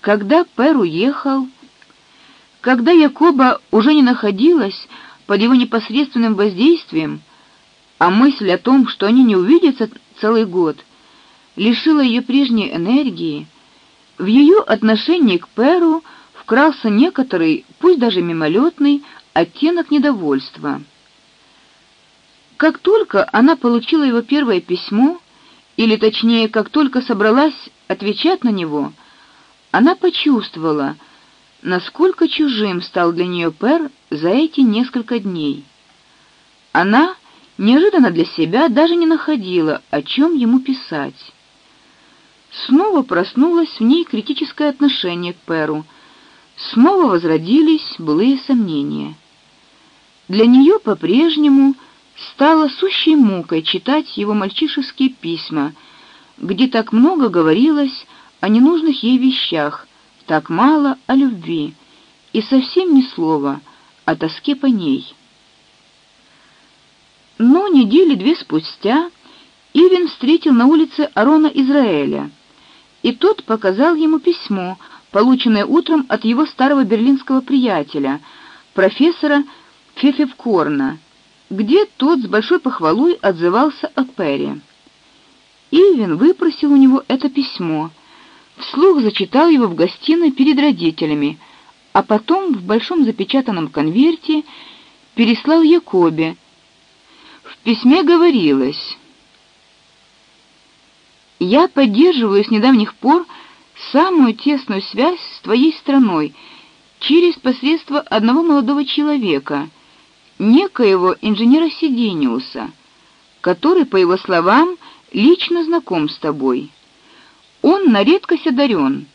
Когда Пер уехал, когда Якоба уже не находилась под его непосредственным воздействием, а мысль о том, что они не увидятся целый год, лишила ее прежней энергии, в ее отношении к Перу вкрался некоторый, пусть даже мимолетный, оттенок недовольства. Как только она получила его первое письмо, или точнее, как только собралась отвечать на него, она почувствовала, насколько чужим стал для нее Пер за эти несколько дней. Она неожиданно для себя даже не находила, о чем ему писать. Снова проснулось в ней критическое отношение к Перу. Снова возродились былые сомнения. Для нее по-прежнему стало сущей мукой читать его мальчишеские письма, где так много говорилось о ненужных ей вещах, так мало о любви и совсем ни слова о тоске по ней. Но недели две спустя Ивен встретил на улице Арона Израиля, и тот показал ему письмо, полученное утром от его старого берлинского приятеля, профессора Фефевкорна, где тот с большой похвалой отзывался о Перри. Ивен выпросил у него это письмо, вслух зачитал его в гостиной перед родителями, а потом в большом запечатанном конверте переслал Якобе. В письме говорилось: Я поддерживаю с недавних пор самую тесную связь с твоей страной через посредство одного молодого человека, некоего инженера Сидениуса, который, по его словам, лично знаком с тобой. Он на редкость одарен,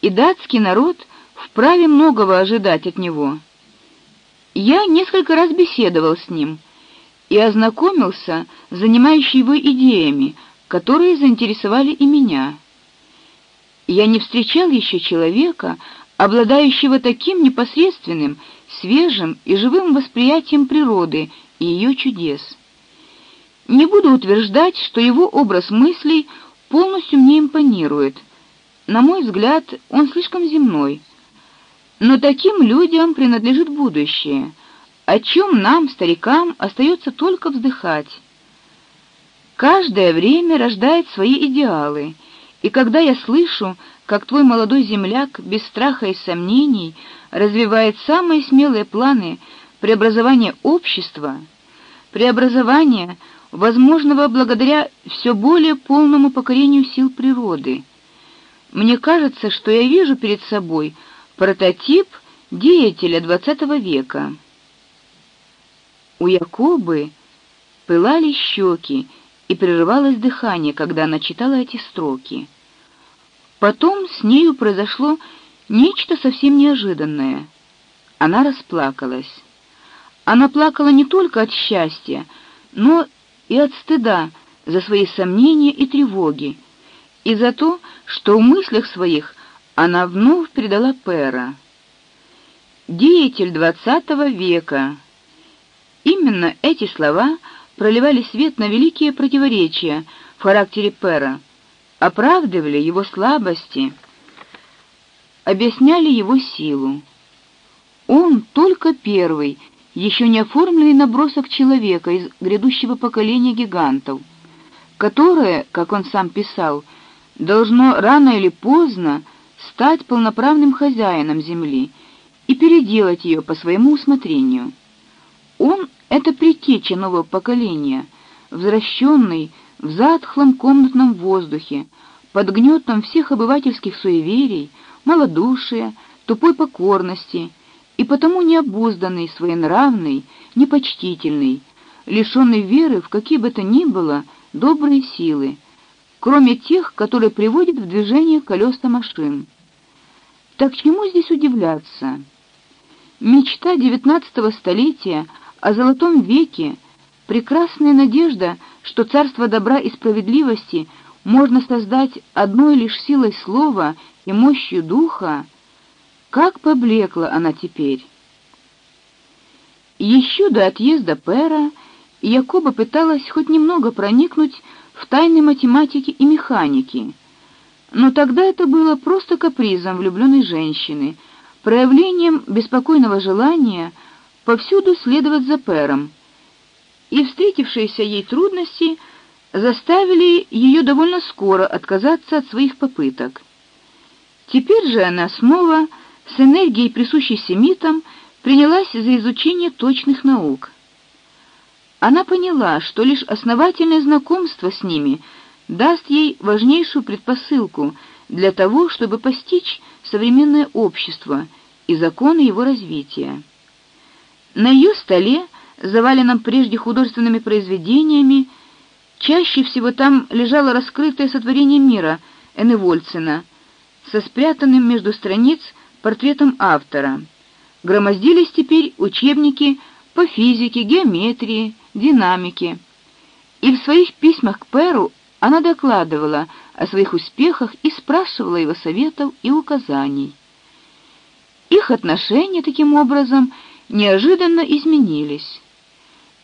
и датский народ вправе многого ожидать от него. Я несколько раз беседовал с ним и ознакомился с занимающими его идеями, которые заинтересовали и меня. Я не встречал еще человека, обладающего таким непосредственным, свежим и живым восприятием природы и ее чудес. Не буду утверждать, что его образ мыслей полностью мне импонирует. На мой взгляд, он слишком земной. Но таким людям принадлежит будущее, о чем нам, старикам, остается только вздыхать. Каждое время рождает свои идеалы, и когда я слышу, как твой молодой земляк без страха и сомнений развивает самые смелые планы преобразования общества, преобразования, возможного благодаря все более полному покорению сил природы, мне кажется, что я вижу перед собой прототип деятеля XX века. У Якобы пылали щеки, и прерывалось дыхание, когда она читала эти строки. Потом с нею произошло нечто совсем неожиданное. Она расплакалась. Она плакала не только от счастья, но и от стыда за свои сомнения и тревоги, и за то, что в мыслях своих она вновь предала Пера. Деятель двадцатого века. Именно эти слова проливали свет на великие противоречия в характере Пера, оправдывали его слабости, объясняли его силу. Он только первый, еще не оформленный набросок человека из грядущего поколения гигантов, которое, как он сам писал, должно рано или поздно стать полноправным хозяином земли и переделать ее по своему усмотрению. Он это предтеча нового поколения, возвращенный в затхлом комнатном воздухе, под гнетом всех обывательских суеверий, малодушия, тупой покорности и потому необузданный, своенравный, непочтительный, лишенный веры в какие бы то ни было добрые силы, кроме тех, которые приводят в движение колеса машин. Так чему здесь удивляться? Мечта девятнадцатого столетия о золотом веке, прекрасная надежда, что царство добра и справедливости можно создать одной лишь силой слова и мощью духа, как поблекла она теперь. Еще до отъезда Пера Якоба пыталась хоть немного проникнуть в тайны математики и механики. Но тогда это было просто капризом влюбленной женщины, проявлением беспокойного желания повсюду следовать за Пером. И встретившиеся ей трудности заставили ее довольно скоро отказаться от своих попыток. Теперь же она снова с энергией, присущей семитам, принялась за изучение точных наук. Она поняла, что лишь основательное знакомство с ними даст ей важнейшую предпосылку для того, чтобы постичь современное общество и законы его развития. На ее столе, заваленном прежде художественными произведениями, чаще всего там лежало раскрытое сотворение мира Энны Вольцена со спрятанным между страниц портретом автора. Громоздились теперь учебники по физике, геометрии, динамике. И в своих письмах к Перу она докладывала о своих успехах и спрашивала его советов и указаний. Их отношения таким образом неожиданно изменились.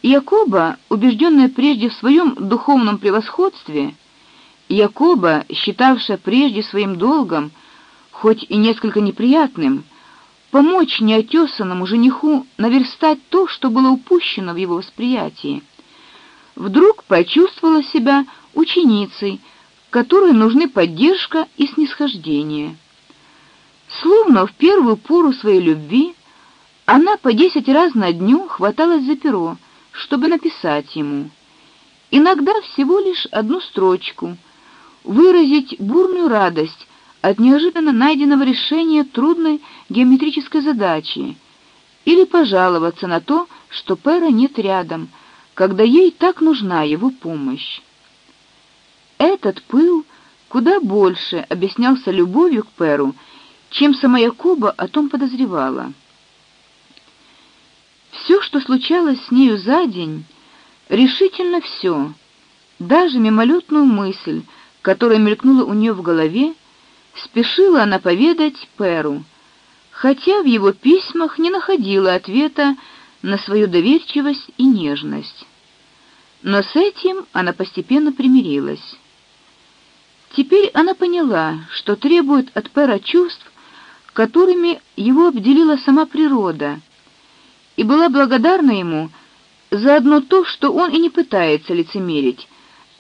Якоба, убежденная прежде в своем духовном превосходстве, Якоба, считавшая прежде своим долгом, хоть и несколько неприятным, помочь неотесанному жениху наверстать то, что было упущено в его восприятии, вдруг почувствовала себя ученицей, которой нужны поддержка и снисхождение. Словно в первую пору своей любви она по десять раз на дню хваталась за перо, чтобы написать ему. Иногда всего лишь одну строчку, выразить бурную радость от неожиданно найденного решения трудной геометрической задачи или пожаловаться на то, что Пера нет рядом, когда ей так нужна его помощь. Этот пыл куда больше объяснялся любовью к Перу, чем сама Якоба о том подозревала. Все, что случалось с нею за день, решительно все, даже мимолетную мысль, которая мелькнула у нее в голове, спешила она поведать Перу, хотя в его письмах не находила ответа на свою доверчивость и нежность. Но с этим она постепенно примирилась. Теперь она поняла, что требует от Пера чувств, которыми его обделила сама природа, и была благодарна ему за одно то, что он и не пытается лицемерить,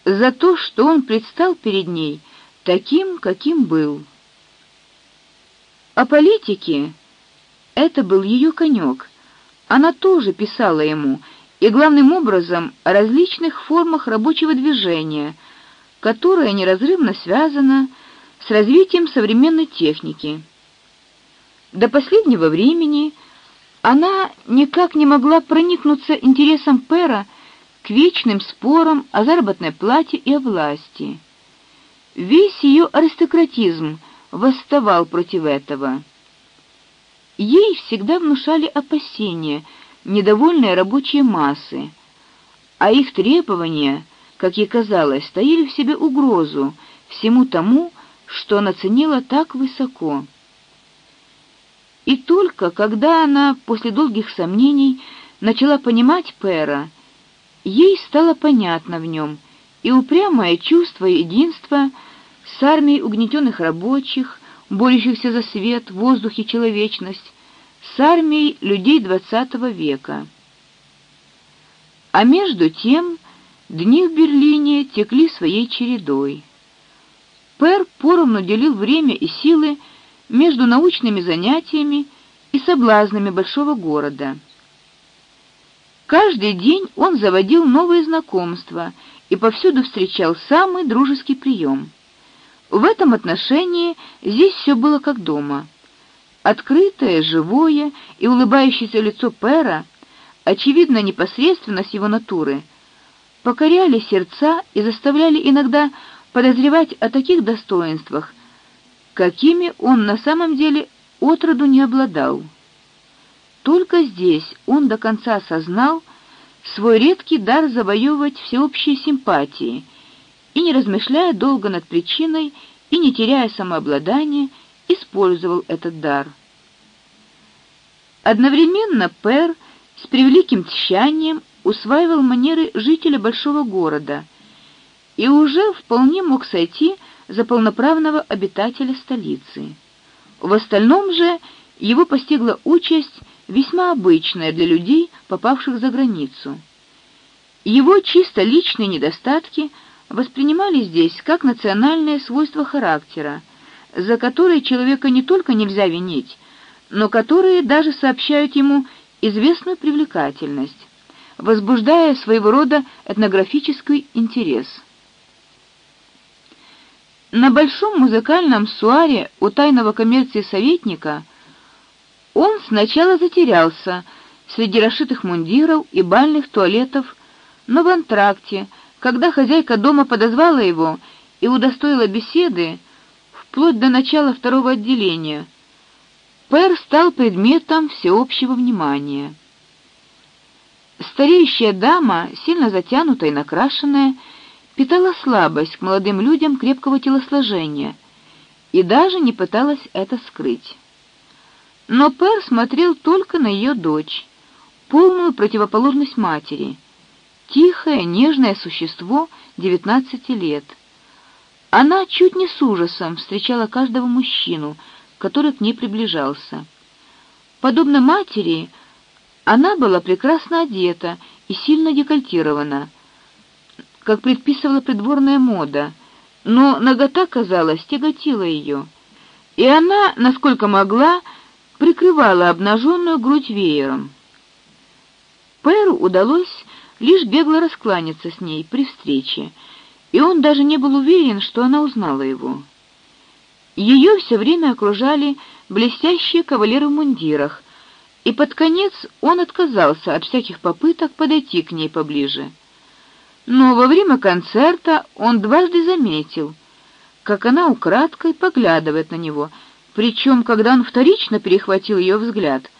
за то, что он предстал перед ней таким, каким был. О политике это был ее конек. Она тоже писала ему, и главным образом о различных формах рабочего движения, которое неразрывно связано с развитием современной техники. До последнего времени она никак не могла проникнуться интересом Пера к вечным спорам о заработной плате и о власти. Весь ее аристократизм восставал против этого. Ей всегда внушали опасения недовольные рабочие массы, а их требования, как ей казалось, стояли в себе угрозу всему тому, что она ценила так высоко. И только когда она после долгих сомнений начала понимать Пера, ей стало понятно в нем и упрямое чувство единства с армией угнетенных рабочих, борющихся за свет, воздух и человечность, с армией людей XX века. А между тем дни в Берлине текли своей чередой. Пер поровну делил время и силы между научными занятиями и соблазнами большого города. Каждый день он заводил новые знакомства и повсюду встречал самый дружеский прием. В этом отношении здесь все было как дома. Открытое, живое и улыбающееся лицо Пера, очевидно непосредственность его натуры, покоряли сердца и заставляли иногда подозревать о таких достоинствах, какими он на самом деле отроду не обладал. Только здесь он до конца осознал свой редкий дар завоевывать всеобщие симпатии – и не размышляя долго над причиной и не теряя самообладания, использовал этот дар. Одновременно Пер с превеликим тщанием усваивал манеры жителя большого города и уже вполне мог сойти за полноправного обитателя столицы. В остальном же его постигла участь весьма обычная для людей, попавших за границу. Его чисто личные недостатки воспринимали здесь как национальное свойство характера, за которые человека не только нельзя винить, но которые даже сообщают ему известную привлекательность, возбуждая своего рода этнографический интерес. На большом музыкальном суаре у тайного коммерции советника он сначала затерялся среди расшитых мундиров и бальных туалетов, но в антракте, когда хозяйка дома подозвала его и удостоила беседы, вплоть до начала второго отделения, Пэр стал предметом всеобщего внимания. Стареющая дама, сильно затянутая и накрашенная, питала слабость к молодым людям крепкого телосложения и даже не пыталась это скрыть. Но Пер смотрел только на ее дочь, полную противоположность матери, тихое, нежное существо девятнадцати лет. Она чуть не с ужасом встречала каждого мужчину, который к ней приближался. Подобно матери, она была прекрасно одета и сильно декольтирована, как предписывала придворная мода, но нагота, казалось, тяготила ее, и она, насколько могла, прикрывала обнаженную грудь веером. Пэру удалось лишь бегло раскланяться с ней при встрече, и он даже не был уверен, что она узнала его. Ее все время окружали блестящие кавалеры в мундирах, и под конец он отказался от всяких попыток подойти к ней поближе. Но во время концерта он дважды заметил, как она украдкой поглядывает на него, причем, когда он вторично перехватил ее взгляд,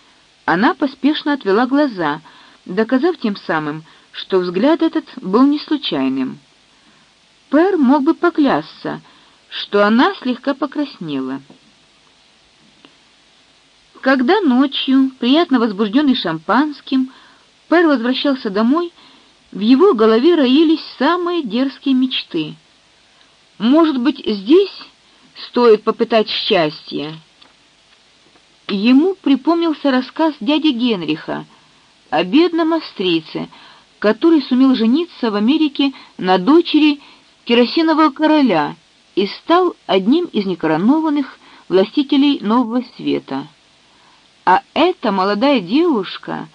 она поспешно отвела глаза, доказав тем самым, что взгляд этот был не случайным. Пэр мог бы поклясться, что она слегка покраснела. Когда ночью, приятно возбужденный шампанским, Пэр возвращался домой, в его голове роились самые дерзкие мечты. Может быть, здесь стоит попытать счастье. Ему припомнился рассказ дяди Генриха о бедном австрийце, который сумел жениться в Америке на дочери керосинового короля и стал одним из некоронованных властителей нового света. А эта молодая девушка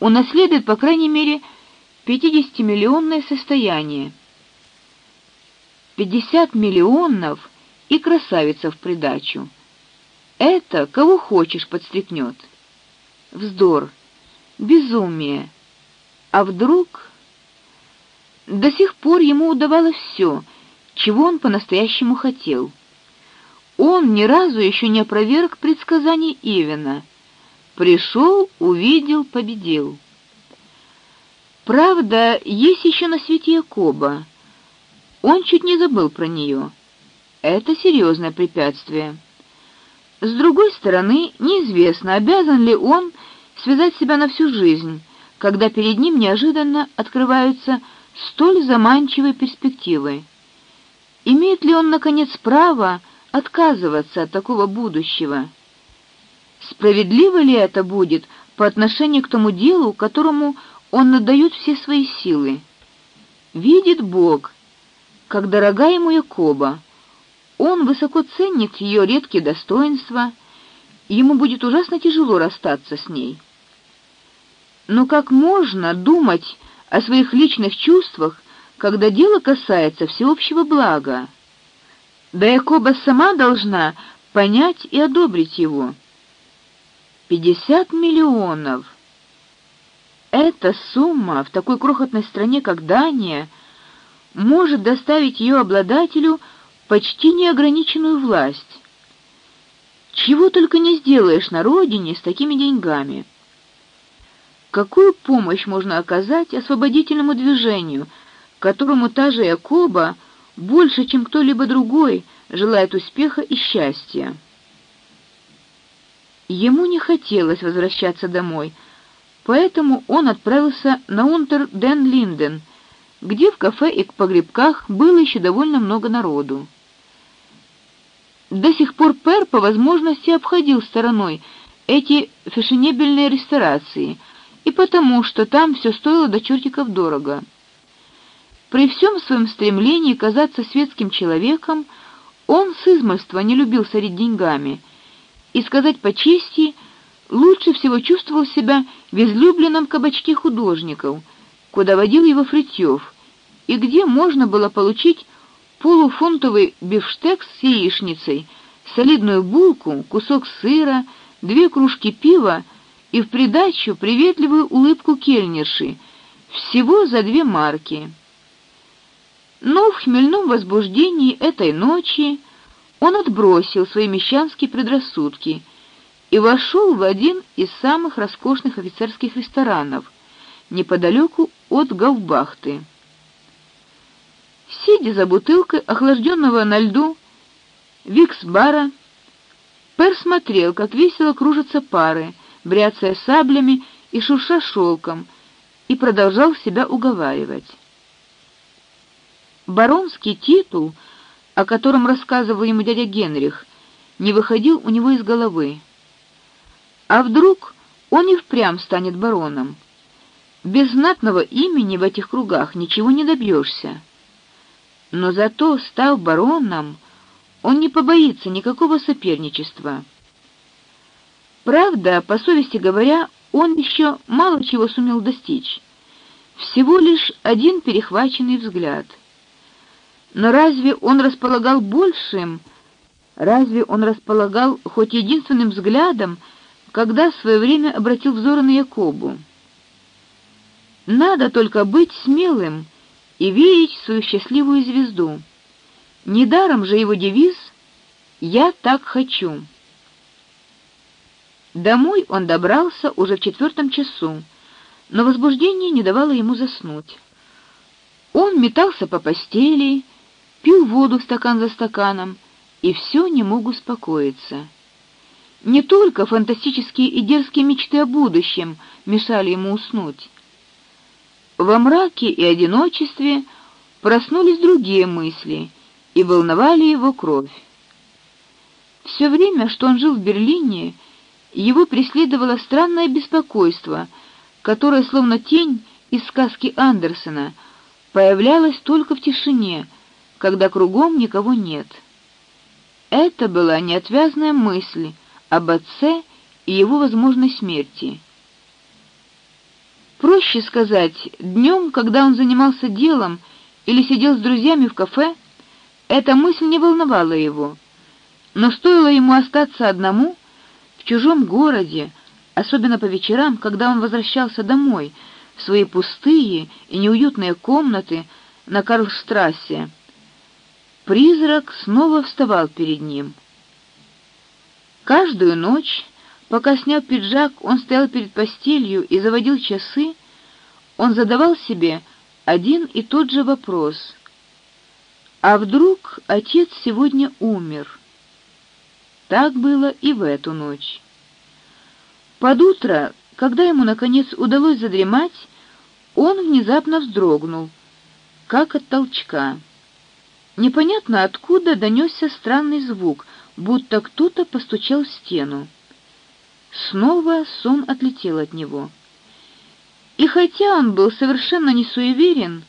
унаследует, по крайней мере, 50-миллионное состояние. 50 миллионов и красавица в придачу. Это кого хочешь подстрекнет. Вздор, безумие. А вдруг до сих пор ему удавалось все, чего он по-настоящему хотел. Он ни разу еще не опроверг предсказаний Ивена. Пришел, увидел, победил. Правда, есть еще на свете Якоба. Он чуть не забыл про нее. Это серьезное препятствие. С другой стороны, неизвестно, обязан ли он связать себя на всю жизнь, когда перед ним неожиданно открываются столь заманчивые перспективы. Имеет ли он наконец право отказываться от такого будущего? Справедливо ли это будет по отношению к тому делу, которому он отдает все свои силы. Видит Бог, как дорога ему Якоба. Он высоко ценит ее редкие достоинства, ему будет ужасно тяжело расстаться с ней. Но как можно думать о своих личных чувствах, когда дело касается всеобщего блага? Да Якоба сама должна понять и одобрить его. Пятьдесят миллионов эта сумма в такой крохотной стране, как Дания, может доставить ее обладателю почти неограниченную власть. Чего только не сделаешь на родине с такими деньгами. Какую помощь можно оказать освободительному движению, которому та же Якоба больше, чем кто-либо другой, желает успеха и счастья? Ему не хотелось возвращаться домой Поэтому он отправился на Унтер-ден-Линден, где в кафе и погребках было еще довольно много народу. До сих пор Пер по возможности обходил стороной эти фешенебельные ресторации, и потому, что там все стоило до чертиков дорого. При всем своем стремлении казаться светским человеком, он с измольства не любил сорить деньгами, и сказать по чести, лучше всего чувствовал себя в излюбленном кабачке художников, куда водил его Фритьёв, и где можно было получить полуфунтовый бифштекс с яичницей, солидную булку, кусок сыра, две кружки пива и в придачу приветливую улыбку кельнерши, всего за две марки. Но в хмельном возбуждении этой ночи он отбросил свои мещанские предрассудки и вошел в один из самых роскошных офицерских ресторанов неподалеку от Гаубахты. Сидя за бутылкой охлажденного на льду викс-бара, Пер смотрел, как весело кружатся пары, бряцая саблями и шурша шелком, и продолжал себя уговаривать. Баронский титул, о котором рассказывал ему дядя Генрих, не выходил у него из головы. А вдруг он и впрямь станет бароном? Без знатного имени в этих кругах ничего не добьешься но зато, став бароном, он не побоится никакого соперничества. Правда, по совести говоря, он еще мало чего сумел достичь. Всего лишь один перехваченный взгляд. Но разве он располагал большим? Разве он располагал хоть единственным взглядом, когда в свое время обратил взоры на Якобу? Надо только быть смелым и верить в свою счастливую звезду. Недаром же его девиз «Я так хочу». Домой он добрался уже в четвертом часу, но возбуждение не давало ему заснуть. Он метался по постели, пил воду стакан за стаканом и все не мог успокоиться. Не только фантастические и дерзкие мечты о будущем мешали ему уснуть. Во мраке и одиночестве проснулись другие мысли и волновали его кровь. Все время, что он жил в Берлине, его преследовало странное беспокойство, которое словно тень из сказки Андерсена появлялось только в тишине, когда кругом никого нет. Это была неотвязная мысль об отце и его возможной смерти. Проще сказать, днем, когда он занимался делом или сидел с друзьями в кафе, эта мысль не волновала его. Но стоило ему остаться одному в чужом городе, особенно по вечерам, когда он возвращался домой в свои пустые и неуютные комнаты на Карлштрассе, призрак снова вставал перед ним. Каждую ночь Пока сняв пиджак, он стоял перед постелью и заводил часы, он задавал себе один и тот же вопрос: а вдруг отец сегодня умер? Так было и в эту ночь. Под утро, когда ему наконец удалось задремать, он внезапно вздрогнул, как от толчка. Непонятно откуда донесся странный звук, будто кто-то постучал в стену. Снова сон отлетел от него. И хотя он был совершенно не суеверен,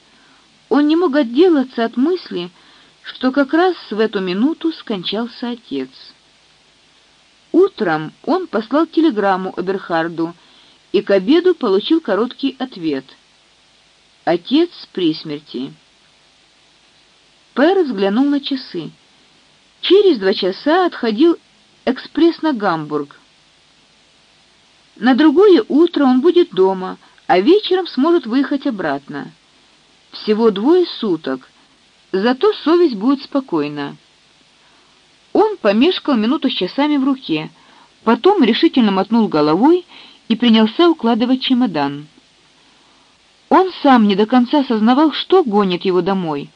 он не мог отделаться от мысли, что как раз в эту минуту скончался отец. Утром он послал телеграмму Оберхарду и к обеду получил короткий ответ. Отец при смерти. Пэр взглянул на часы. Через два часа отходил экспресс на Гамбург. На другое утро он будет дома, а вечером сможет выехать обратно. Всего двое суток. Зато совесть будет спокойна. Он помешкал минуту с часами в руке, потом решительно мотнул головой и принялся укладывать чемодан. Он сам не до конца сознавал, что гонит его домой.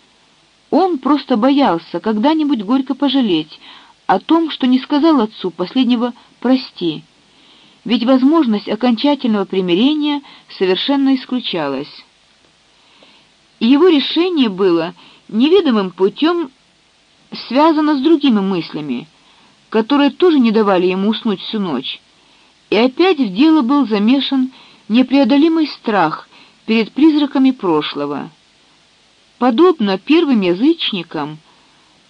Он просто боялся когда-нибудь горько пожалеть о том, что не сказал отцу последнего прости ведь возможность окончательного примирения совершенно исключалась. Его решение было неведомым путем связано с другими мыслями, которые тоже не давали ему уснуть всю ночь. И опять в дело был замешан непреодолимый страх перед призраками прошлого. Подобно первым язычникам,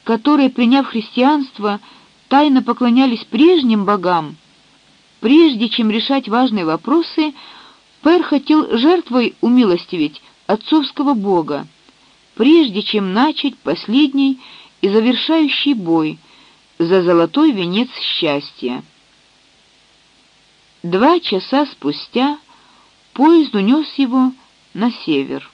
которые, приняв христианство, тайно поклонялись прежним богам, прежде чем решать важные вопросы, Пер хотел жертвой умилостивить отцовского бога, прежде чем начать последний и завершающий бой за золотой венец счастья. Два часа спустя поезд унес его на север.